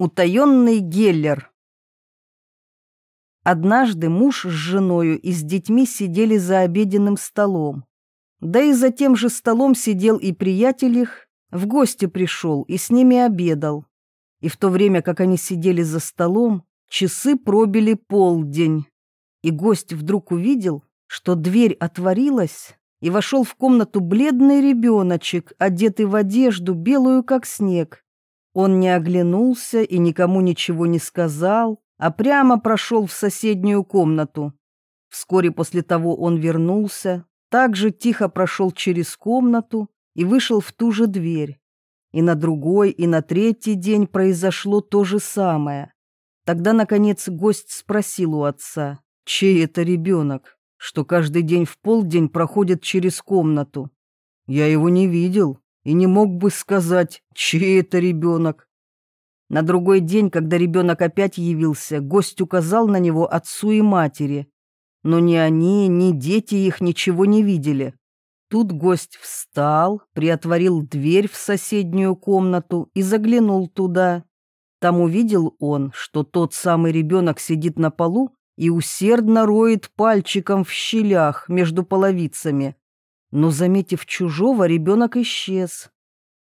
Утаенный Геллер. Однажды муж с женою и с детьми сидели за обеденным столом. Да и за тем же столом сидел и приятель их, в гости пришел и с ними обедал. И в то время, как они сидели за столом, часы пробили полдень. И гость вдруг увидел, что дверь отворилась, и вошел в комнату бледный ребеночек, одетый в одежду, белую как снег. Он не оглянулся и никому ничего не сказал, а прямо прошел в соседнюю комнату. Вскоре после того он вернулся, также тихо прошел через комнату и вышел в ту же дверь. И на другой, и на третий день произошло то же самое. Тогда, наконец, гость спросил у отца, чей это ребенок, что каждый день в полдень проходит через комнату. Я его не видел, и не мог бы сказать, чей это ребенок. На другой день, когда ребенок опять явился, гость указал на него отцу и матери. Но ни они, ни дети их ничего не видели. Тут гость встал, приотворил дверь в соседнюю комнату и заглянул туда. Там увидел он, что тот самый ребенок сидит на полу и усердно роет пальчиком в щелях между половицами но, заметив чужого, ребенок исчез.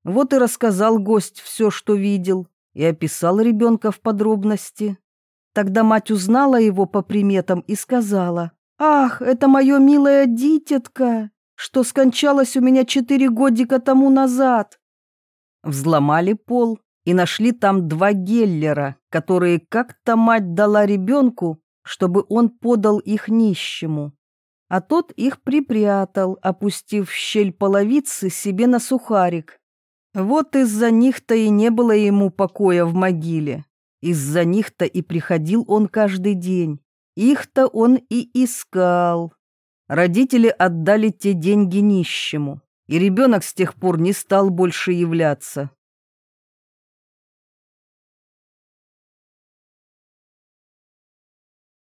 Вот и рассказал гость все, что видел, и описал ребенка в подробности. Тогда мать узнала его по приметам и сказала, «Ах, это мое милое дитятко, что скончалось у меня четыре годика тому назад». Взломали пол и нашли там два геллера, которые как-то мать дала ребенку, чтобы он подал их нищему а тот их припрятал, опустив в щель половицы себе на сухарик. Вот из-за них-то и не было ему покоя в могиле. Из-за них-то и приходил он каждый день. Их-то он и искал. Родители отдали те деньги нищему, и ребенок с тех пор не стал больше являться.